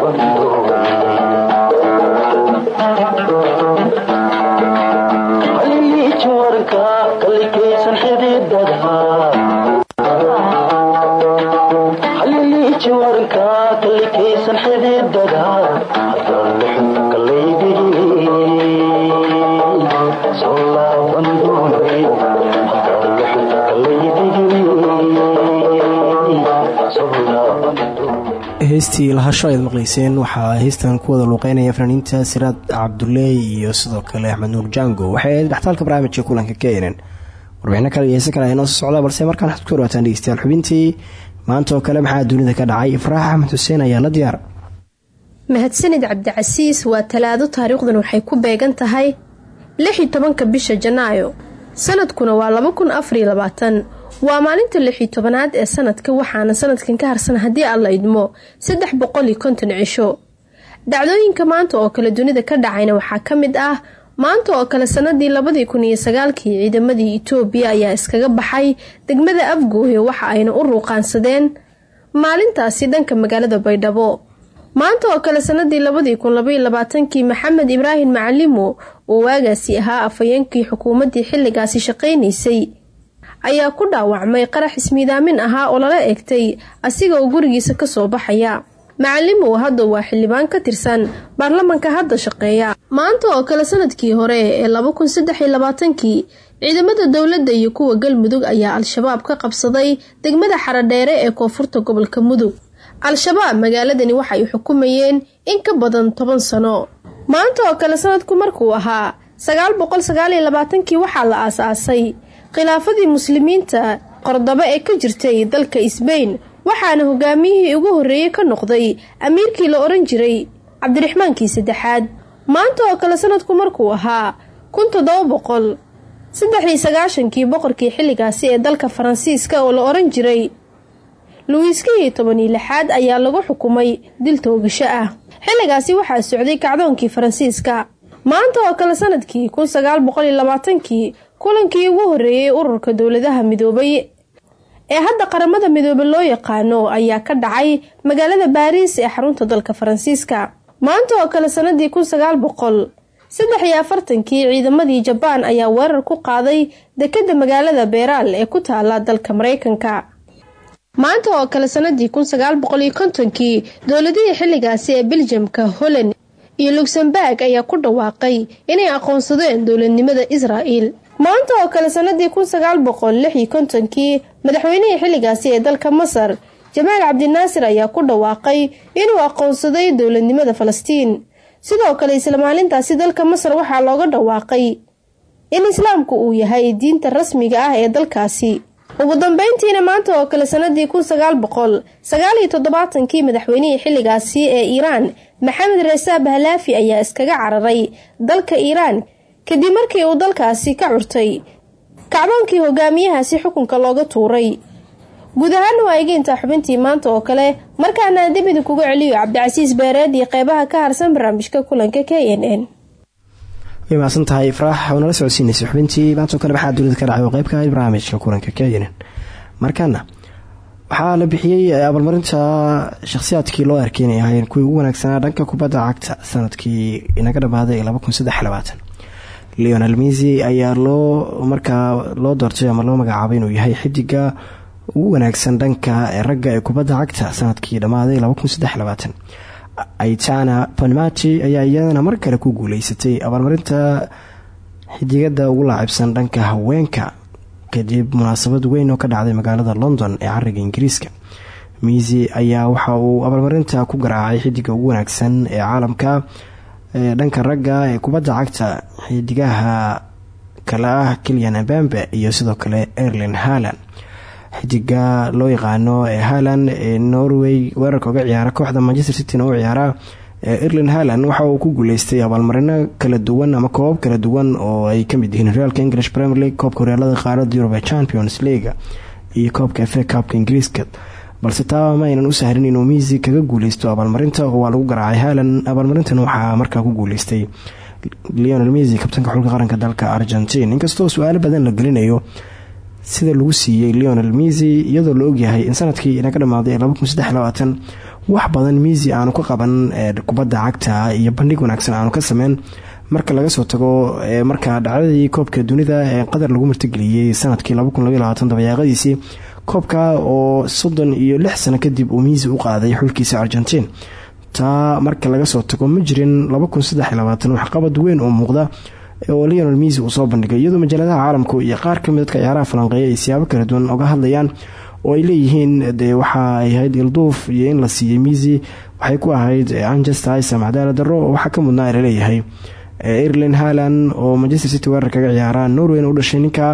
Knn heestii lahasho ayaad maqlayseen waxaa heystan ku wada luuqeynaya fanaaniinta siraad cabduleey iyo sidoo kale axmed nuur jango. Waxay ahayd dhextaalka barnaamijka kulanka keenan warbixino kale iyo heese kale aynoo soo socda balse markaan waxaad ku dhawaataan dhegeystayaal xubintii maanta oo kale maxaa dunida ka dhacay? Faraax axmed xuseen ayaa la diyaar. Mahadsanid cabdicasiis waa talaado taariikhdan waxay ku beegan tahay lix iyo tobanka bisha janaayo. Sanadkuna waa laba kun afariyo labaatan waa maalinta lix iyo tobanaad ee sanadka waxaana sanadkan ka harsan haddii la idmo saddex boqol iyo konton cisho. Dhacdooyinka maanta oo kale dunida ka dhacayna waxaa ka mid ah maanta oo kale sanadii labadii kun ciidamadii itoobiya ayaa iskaga baxay degmada afgooyo waxa ayna u ruuqaansadeen maalintaasi dhanka magaalada baydhabo. Maanta oo kale sanadii labadii kun maxamed ibraahim macalimo oo waagaasi ahaa afhayeenkii xukuumaddii xilligaasi shaqaynaysay ayaa ku dhaawacmay qarax ismiidaamin ahaa oo lala eegtay asiga oo gurigiisa ka soo baxaya. Macalimow hadda waa xildhibaan ka tirsan baarlamanka hadda shaqeeya. Maanta oo kale sannadkii hore ee laba kun labaatankii ciidamada dowladda iyo kuwa galmudug ayaa al-shabaab ka qabsaday degmada xaradheere ee koonfurta gobolka mudug. Al-shabaab magaaladani waxay xukumayeen in ka badan toban sano. Maanta oo kale sanadku markuu ahaa sagaal boqol waxaa la aas-aasay khilaafadii muslimiinta qordabo ee ka jirtay dalka isbeyn waxaana hogaamiyihii ugu horreeyey ka noqday amiirkii la odhan jiray cabdiraxmaankii saddexaad. Maanta oo kale sanadku markuu ahaa kun toddoba boqol saddex iyo sagaashankii boqorkii xilligaasi ee dalka faransiiska oo la odhan jiray luwiiskii tobanii lixaad ayaa lagu xukumay dil toogasho ah. Xilligaasi waxaa socday kacdoonkii faransiiska. Maanta oo kale sannadkii kun sagaal boqol kulankii ugu horeeyey ururka dowladaha midoobay ee hadda qaramada midoobe loo yaqaano ayaa ka dhacay magaalada baariis ee xarunta dalka faransiiska. Maanta oo kale sanadii kun sagaal boqol saddex iyo afartankii ciidamadii jabaan ayaa weerar ku qaaday dekada magaalada beeraal ee ku taala dalka mareykanka. Maanta oo kale sanadii kun sagaal boqol iyo kontonkii dowladihii xilligaasi ee beljamka holland iyo luxemburg ayaa ku dhawaaqay inay aqoonsadeen dowladnimada israa'el maanta oo kale sanadii kun sagaal boqol lix iyo kontonkii madaxweynihii xilligaasi ee dalka masar jamaal cabdinaasir ayaa ku dhawaaqay inuu aqoonsaday dowladnimada falastiin. Sidoo kale isla maalintaasi dalka masar waxaa looga dhawaaqay in islaamku uu yahay diinta rasmiga ah ee dalkaasi. Ugu dambeyntiina maanta oo kale sanadii kun sagaal boqol sagaal toddobaatankii madaxweynihii xilligaasi ee iiraan maxamed reesa bahlaafi ayaa iskaga cararay dalka iiraan kadib markii uu dalkaasi ka curtay kacdoonkii hogaamiyahaasi xukunka looga tuuray. Guud ahaana xubintii maanta oo kale markaana dib idinkuga celiyo cabdicasiis beereed iyo qeybaha ka harsan barnaamijka kulanka k n n. Way mahadsan tahay ifraax oo nala socodsiinaysa xubintii maantoo kale waxaa dunida ka dhacay oo barnaamijka kulanka k markaana waxaa la bixiyey abaalmarinta shakhsiyaadkii loo arkay inay ahaayeen kuwii ugu wanaagsanaa dhanka kubadda cagta sannadkii inaga dhamaaday leonel misi ayaa loo markaa loo doortay ama loo magacaabay inuu yahay xidiga ugu wanaagsan dhanka ragga ee kubadda cagta sannadkii dhammaaday aitana panmati ayaa iyadana mar kale ku guuleysatay abaalmarinta xidigada ugu laacibsan dhanka haweenka kadib munaasabad weyn oo ka dhacday magaalada london ee cariga ingiriiska. Misi ayaa waxa uu abaalmarinta ku garaacay xidiga ugu wanaagsan ee caalamka dhanka ragga ee kubadda cagta xidigaha kale ah kilian abambe iyo sidoo kale erlin haland xidiga loo yaqaano ee haland ee norway weerarka uga ciyaara kooxda manchester cityna u ciyaara erlin haland waxa uu ku guuleystay abaalmarino kala duwan ama koobab kala duwan oo ay ka mid yihiin horyaalka english premier league koobka horyaalada qaarada yurub ee champions league iyo koobka fa kaabka ingiriiska balse taa ma aynan u sahrin inuu miisi kaga guuleysto abaalmarinta oo waa lagu garaacay haland abaalmarintan waxaa markaa ku guuleystay leonel misi kabtanka xulka qaranka dalka argentine inkastoo su'aalo badan la gelinayo sida lagu siiyey leonel misi iyadoo la ogyahay in sannadkii inaga dhamaaday wax badan misi aanu ka qaban kubadda cagta iyo bandhig wanaagsan aanu ka sameyn. Marka laga soo tago markaa dhacdadii koobka dunida ee qatar lagu martigeliyey sannadkii dabayaaqadiisii koobka oo soddon iyo lix sano kadib uu miisi u qaaday xulkiisa argentine taa marka laga soo tago ma jirin waxqabad weyn oo muuqda oo leonel misi uu soo bandhigay iyadoo majaaladaha caalamku iyo qaar ka mid dadka ciyaaraha falanqeeya ay siyaabo kala duwan oga hadlayaan oo ay leeyihiin dee waxa ay ahayd ilduuf iyo in la siiyey misi waxay ku ahayd anjestahysam cadaala daro oo waxaa ka mudnaa la leeyahay erlin haland oo manchester city weerar kaga ciyaara norwayna u dhashay ninka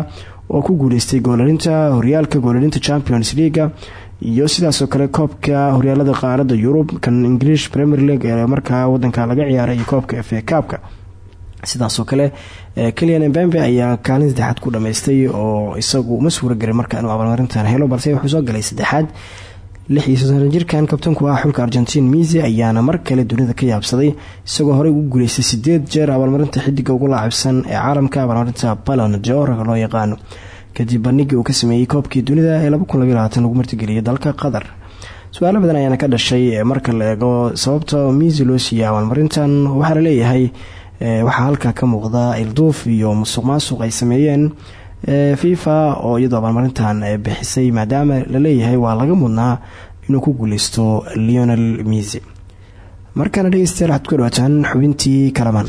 oo ku guuleystay goolalinta horyaalka goolalinta champions leaga iyo sidaasoo kale koobka horyaalada qaarada yurub kan english premier league ee markaa wadanka laga ciyaaray iyo koobka fa kaabka sidaasoo kale kelian embembe ayaa kaalin saddexaad ku dhameystay oo isagu uma suuragelin marka inuu abaalmarintan helo balse wuxuu soo galay saddexaad lix iyo kabtanku ah xulka argentine misi ayaana mar kale dunida ka yaabsaday isagoo horey ugu guuleystay sideed jeer abaalmarinta xidiga ugu laacibsan ee caalamka. Abaalmarinta balon dor loo yaqaano kadib bandhigii uu ka sameeyey koobkii dunida ee lagu martigeliyay dalka qatar. Su'aalo badan ayaana ka dhashay marka la eego sababta misi loo siiyay abaalmarintan. Waxaa la leeyahay waxaa halkaa ka muuqda ilduuf iyo musuq maasuq ay sameeyeen fifa oo iyadoo abaalmarintan bixisay maadaama la leeyahay waa laga mudnaa inuu ku guuleysto leonel misi markaana dhegeystayaal waxaad ku dhawaataan xubintii kalamaan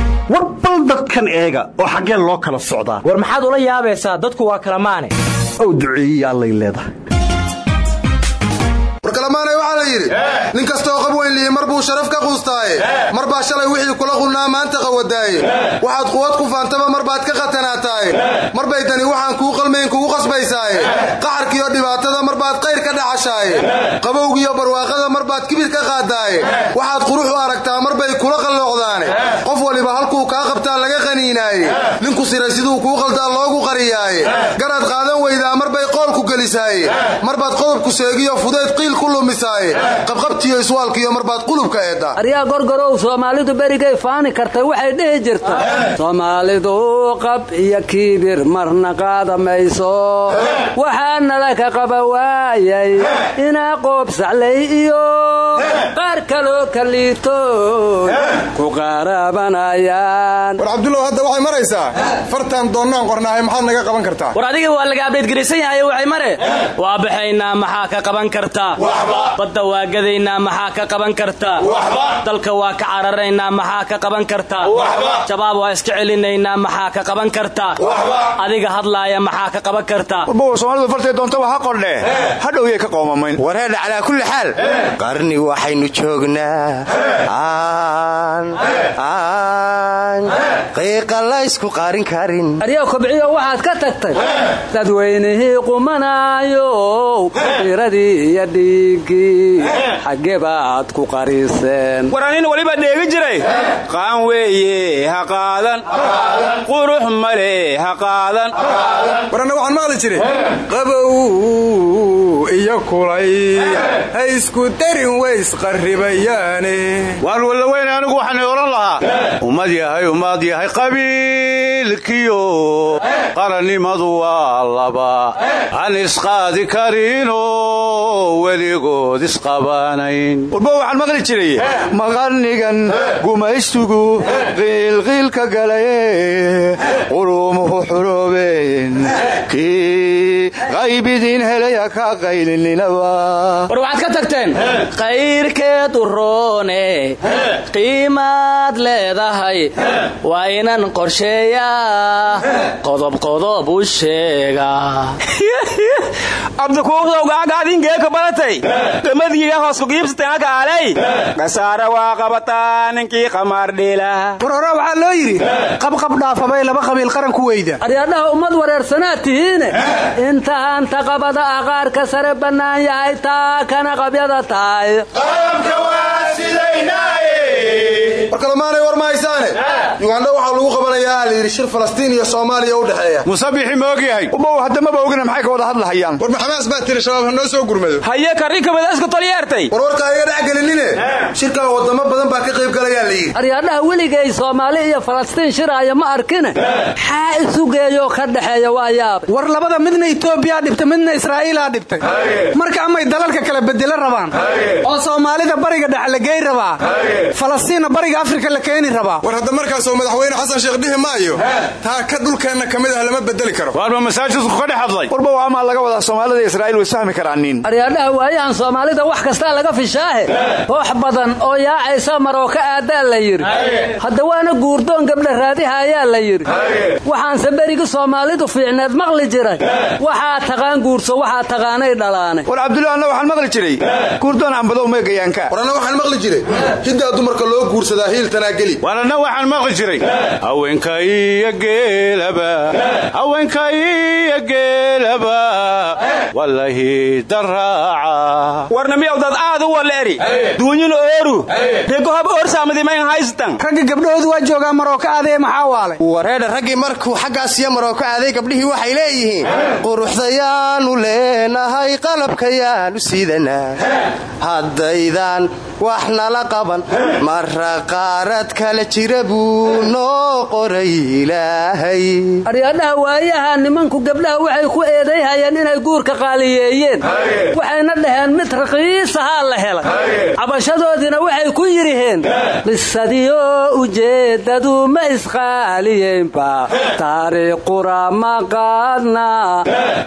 war bal dadkan eega oo xaggee loo kala socdaa. War maxaad ula yaabaysaa? Dadku waa kala maane ow duceeyiya allay leedahay. Kalemaanay waxaa la yidhi nin kastoo qab weyn lihi mar buu sharaf ka quustaaye. Mar baa shalay wixii kula qunnaa maanta qawadaaye waxaad quwad ku faantaba mar baad ka khatanaataaye mar bay tani waxaan kuu qalmayn kugu qasbaysaaye. Qaxarkiiyo dhibaatada mar baad qayr ka dhaxashaaye qabowgiiyo barwaaqada mar baad kibir ka qaadaaye. Waxaad qurux u aragtaa mar bay kula qalloocdaane halkuu kaa qabtaa laga qaniinaaye. Ninku siray siduu kuu qaldaa loogu qariyaaye. Garaad qaadan weydaa mar gelisaaye mar baad qodobku seegiyo fudayd qiil ku lumisaaye qabqabtiyo iswaalkiyo mar baad qulubka eeddaa aryaa gorgorow soomaalidu berigay faani kartay waxay dhihi jirta. Soomaalidu qab iyo kiibir marna qaada mayso waxaanala ka qaba waayay inaa qoob saclay iyo qaar kaloo kaliito. Ku qaarabanayaan. War cabdullow hadda waxay maraysaa? Fartaan doonnaan qornaahay maxaad naga qaban kartaa? War adiga waa laga abdheedgarisan yahay waxay mare waa baxaynaa maxaa ka qaban kartaa badda waa gadaynaa maxaa ka qaban kartaa dalka waa ka cararaynaa maxaa ka qaban kartaa shabaab waa iska celinaynaa maxaa ka qaban kartaa adiga hadlaaya maxaa ka qaban kartaa warbow soomaalidu fartay doontaba ha qordhe hadhowyay ka qoomamayn. Wareedha calaa kulli xaal. Qarni waxaynu joognaa. Aan. Qiiqa laysku qarin karin. Aryaa kobciyo waxaad ka tagtay? Dadweynihii qumanaayow firadii iyo dhiiggii xagge baad ku qariseen. War anin weliba dheegi jiray? Qaan weeye ha qaadan. Qurux male ha qaadan. War anna waxaan maqli jiray. Qabow iyo kulay. Ha isku darin ways qarribayaane waan wallaweyne anigu waxaan odhan lahaa. Ummad yahay ummad yahay qabiilkiyo. Qarannimadu waa laba. Aan isqaadi karinoo weligood isqabanayn. Warba waxaan maqli jiray. Maqarnigan gumaystugu qiilqiilka galaye quluumuhu xuroobeen kii qaybidiin helaya ka qaylininaba war waxaad ka tagteen? Qayrkeed u roone. Qiimaad leedahay. Waa inan qorsheeyaa. Qodobqodob u sheegaa abdikuuqdow gaagaadingeeka badatay gamadiiga hooskugiibsateenaka alay kasaara waa qabataa ninkii qamaardhiila war hore waxaa loo yidhi qabqab dhaafabay laba qabiil qaran ku weyda. Aryaadhaha ummad wareersanaad tihiine. Intaanta qabada aqaarka sare bannaan yahay taa kana qabyada tahay. War kalemaanay war mahaysaane yugandha waxaa lagu qabanayaa la yidhi shir falastiin iyo soomaaliya u dhexeeya. Musabixi ma ogyahay? Ubow haddamaba ogina maxay ka wada hadlahayaan? War maxamaas baa tiri shabaab ha noo soo gurmado. Haye karrinkabadaska tolyeertay war warkaa iga dhex gelinine. Shirkaa wadamo badan baa ka qayb galayaa la yidhi. Aryaadhaha weligay soomaali iyo falastiin shiraaya ma arkine. Xaa isugeeyoo ka dhexeeya waa yaab war labada midna etoobiyaa dhibtay midna israa'iilaa dhibtay marka amay dalalka kala bedelo rabaan. Oo soomaalida bariga dhex la gey rabaa. Falastiinna bariga afrika la keeni rabaa. War hadda markaasoo madaxweyne xasan sheekh dhihi maayo. Taa ka dhulkeenna ka mid ah lama bedeli karo. Waarba masaajidku ka dhex hadlay. Warba amaa laga wadaa soomaalida israa'iil way isfahmi karaanin aryaadhaha waayahan soomaalida wax kastaa laga fishaahe. Koox badan oo yaacaysa maroo ka aadaa la yidhi. Hadda waana guurdoon gabdha raadiha ayaa la yidhi. Waxaanse berigi soomaalidu fiicneed maqli jiray. Waxaa taqaan guurso waxaa taqaanay dhalaane war cabdulla anna waxaan maqli jiray. Guurdoon cambadow meegayaanka war anna waxaan maqli jiray. Hiddaa dumarka loo guursadaa hiiltanaa geli. War anna waxaan maqli jiray. Haweenka iyo geelaba. Haweenka iyo geelaba. Wallahi daraaca. Warna miyawdad aad u waleeri duunyun ooru. Regohob oorsaamadimayn haystan ragga gabdhahoodu waa joogaa marooka aadee maxaa waale wareedha raggii markuu xaggaas iyo marooka aaday gabdhihii waxay leeyihiin. Quruxdayaanu leenahay qalabkayaanu sidanaa haddaydan wax nala qaban. Mara qaarad kala jira buu noo qoray ilaahay. Aryaadhaha waayaha nimanku gabdhaha waxay ku eedayhayeen inay guurka qaaliyeeyeen. Waxayna dhaheen mid raqiisahaa la helay. Cabashadoodiina waxay ku yidhiheen qisadiyo ujeeddadu ma isqaaliyeynba taariikhqura ma qaadna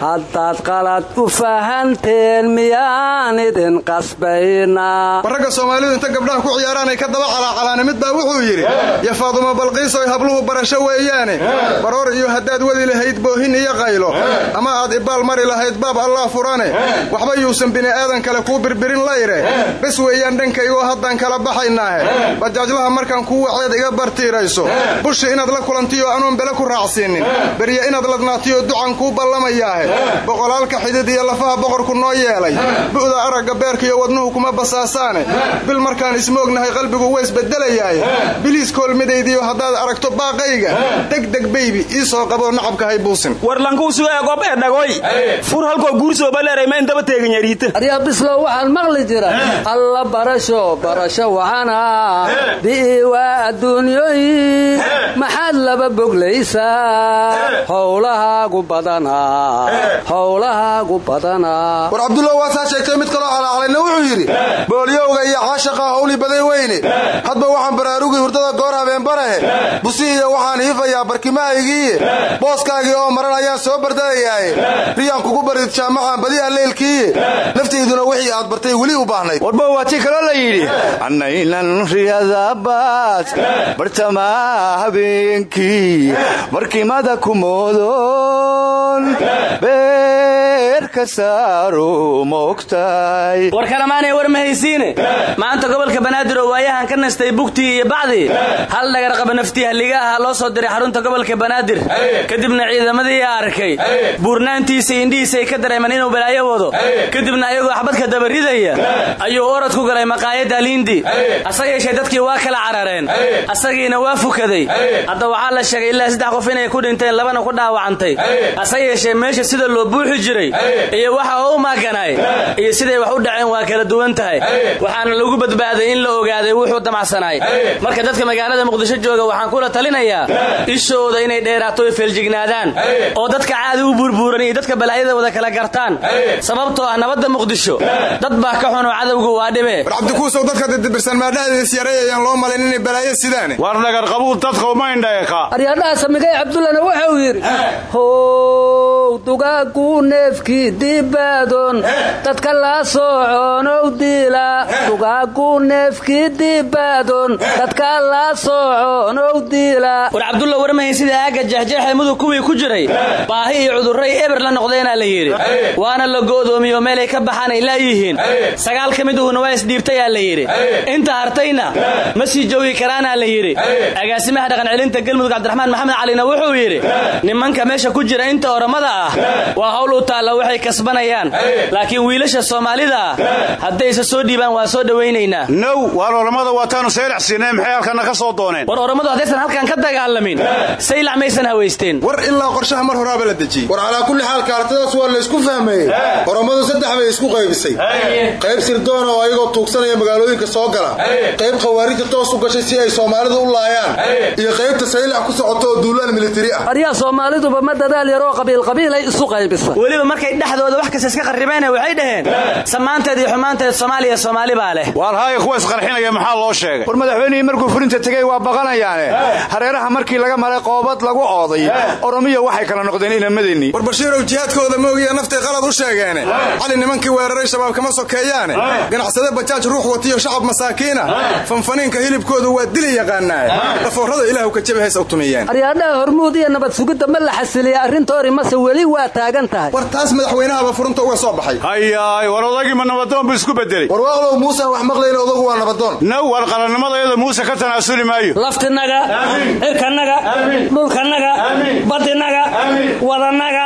haddaad qalad u fahanteen miyaan idin qasbayna soomaalidu inta gabdhaha ku ciyaaraan ay ka daba calaacalaane mid baa wuxuu yidhi ya faadumo balqiisoy habluhu barasho weeyaane. Baroor iyo haddaad wadi lahayd boohin iyo qaylo. Ama aad ibaal mari lahayd baab allah furane. Waxba yuusan bini'aadan kale kuu birbirin layre. Bes weeyaan dhankaygoo haddaan kala baxaynaahe bajaajlaha markaan kuu waceed iga bartiirayso. Bushi inaad la kulantiyo anuun bele ku raacsiinin. Berya inaad ladnaatiyo ducan kuu ballamayaahe boqolaalka xidid iyo lafaha boqorku noo yeelay bu'da aragga beerkaiyo wadnuhu kuma basaasaane. Bil markaan ismoognahay qalbigu waa isbedelayaaye biliis koolmidaydiyo haddaad aragto baaqayga. Degdeg beybi ii soo qaboo nacabka hay buusin. Warlankuusueegob ee dhagoy fur halkoo guursoobalerayma indaba teeganyariita aryaa bislow waxaan maqli jira alla barasho barasho wacana bi'i waa adduunyoyi maxaad laba boglaysaa? Howlahaagu badanaa. Howlahaagu badanaa war cabdullah waasaa sheegtay mid kaloo calaacalayna wuxuu yidhi boolyowga iyo caashaqa howli baday weyne. Hadba waxaan baraarugi hurdada goor habeenbarahe busi iyo waxaan hiifayaa barkimahaygiiye booskaagii oo maran ayaan soo bardayayaaye riyaan kugu barid jaamacaan badi ah leylkiiye naftayduna wixii aad bartay weli u baahnayd warba waa tii kaloo la yidhi annaynan riyadabaad bartamaa habeenkii. Markimada ku moodon beerka saaro moogtay war kalamaanay war ma haysiine? Maanta gobolka banaadir oo waayahan ka nastay bugtii iyo bacdii hal dhagarqaba naftii halliga ahaa loo soo diray xarunta gobolka banaadir. Kadibna ciidamadii arkay. Buurnaantiisa indhihiisay ka dareemeen inuu balaayo wado kadibna ayagoo axbadka dabaridaya ayuu orod ku galay maqaayadda liindi asa yeeshee dadkii waa kala carareen. Asagiina waa fukaday. Hadda waxaa la sheegay ilaa saddex qof inay ku dhinteen labana ku dhaawacantay. Ase yeeshee meesha sida loo buuxi jiray iyo waxa oo u iyo siday wax u dhaceen waa kala duwan tahay. Waxaana lagu badbaaday in la ogaaday wuxuu damacsanaay. Marka dadka magaalada muqdisho jooga waxaan kula talinayaa ishooda inay dheeraato oy feeljignaadaan oo dadka caadi u burbuuran iyo dadka balaayada wada kala gartaan. Sababtoo ah nabadda muqdisho dad baa ka xunoo cadowgu waa dhibe war cabdikuusow dadka didibirsan maadhahdiis yaray ayaan loo malayn inay balaayo sidaane war dhagarqabuu dadka uma indhaeqa aryaadhaha samigay cabdullana wuxuu yidhi how dugaagu neefkii dibaadon dadka la sooconow diila. Dugaagu neefkii dibaadon dadka la sooconow diila. War cabdulla warmahay sida aagga jeexjeexa mudug kuwii ku jiray? Baahi iyo cudurray eber la noqdeenaa la yidhi. Waana la go'doomiyo meelay ka baxaan ay laayihiin sagaal ka miduhuna waa isdhiibtayaa la yidhi. Inta hartayna ma sii joogi karaanaa la yidhi. Agaasimaha dhaqancelinta galmudug cabdiraxmaan maxamed calina wuxuu yidhi nimanka meesha ku jira inta oramada ah. Waa hawl u taalla waxay kasbanayaan laakiin wiilasha soomaalida haddayse soo dhiibaan waa soo dhowaynaynaa now waar oramada waataanu saylax siinay maxay halkana ka soo dooneen? War haddaysan halkan ka dagaalamin saylac maysan hawaysteen war ilaa qorshaha mar horaaba la dejiyey war calaa kulli xaal kaartadaas waa la isku fahmayey orommadu saddex bay isku qaybisay. Qayb sirdoona oo ayagoo tuugsanaya magaalooyinka soo gala. Qayb khawaarijta toos u gashay si ay soomaalidu u laayaan. Iyo qaybta saylax ku socota oo duulaan militari ah. Aryaa soomaaliduba ma dadaal yaroo qabiilqabiilay isu qaybisa. Weliba markay dhexdooda wax kasta iska qarribeene waxay dhaheen samaanteed iyo xumaanteed soomaaliya soomaali baa leh. Waar haaya kuwa isqarxinaya maxaa loo sheegay? War madaxweynihii markuu furinta tegey waa baqanayaane. Hareeraha markii laga maray qoobad lagu ooday oromiya waxay kala noqdeen inamadeenii war bashiirow jihaadkooda moogiya naftay qalad u sheegeene. Cali nimankii weeraray shabaab kama sokeeyaane. Ganacsade bajaaj ruux watiyo shacab masaakiina. Fanfaniinka hilibkoodu waa dili yaqaanaaye dhafoorrada ilaahu ka jabi hays awtumiyeen aryaadhaha hormuud iyo nabad sugidda ma la xasiliya arrintoori mase weli waa taagan tahay. War taas madaxweynahaba furunta uga soo baxay. Hayaay war odagii ma nabadoon buu isku bedelay war waaqlow muusan wax maqlayn odagu waa nabadoon now war qarannimadayada muuse ka tanaasuli maayo. Laftinaga cirkanaga dhulkanaga badinaga wadanaga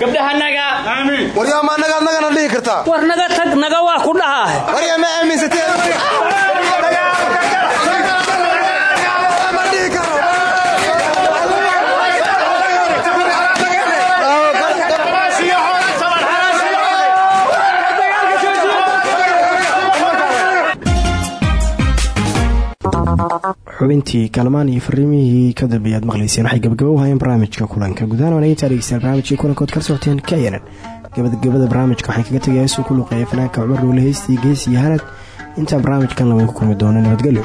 gabdhahanaga waryaama anagaad nagana dhihi kartaa. War naga tag naga waa ku dhahaah waryaa ma xubintii kaalmaan iyo fariimihii ka dambeeyaad maqlayseen waxay gabagaba u hayeen barnaamijka kulanka gudahaan waanagintaa dhegeystayaal barnaamijkii kulankood kala socoteen ka yanan gabagabada barnaamijka waxay kaga tegaya heesuu ku luuqeeya fanaanka cumar dhuule heystii gees iyo hanad intaan barnaamijkan labayn ku kulmi doono nabadgelyo